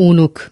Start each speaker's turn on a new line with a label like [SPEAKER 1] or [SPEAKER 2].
[SPEAKER 1] Unuk